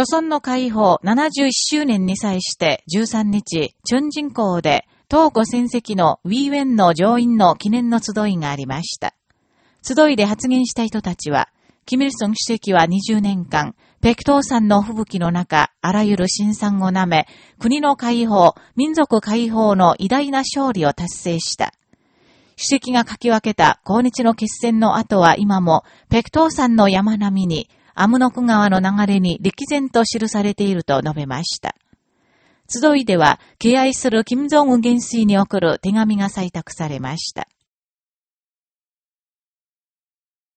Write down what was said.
著村の解放71周年に際して13日、チュンジン港で、東古戦績のウィーウェンの上院の記念の集いがありました。集いで発言した人たちは、キミルソン主席は20年間、北東山の吹雪の中、あらゆる辛酸をなめ、国の解放、民族解放の偉大な勝利を達成した。主席が書き分けた抗日の決戦の後は今も、北東山の山並みに、アムノク川の流れに歴然と記されていると述べました。集いでは、敬愛する金正恩元帥に送る手紙が採択されました。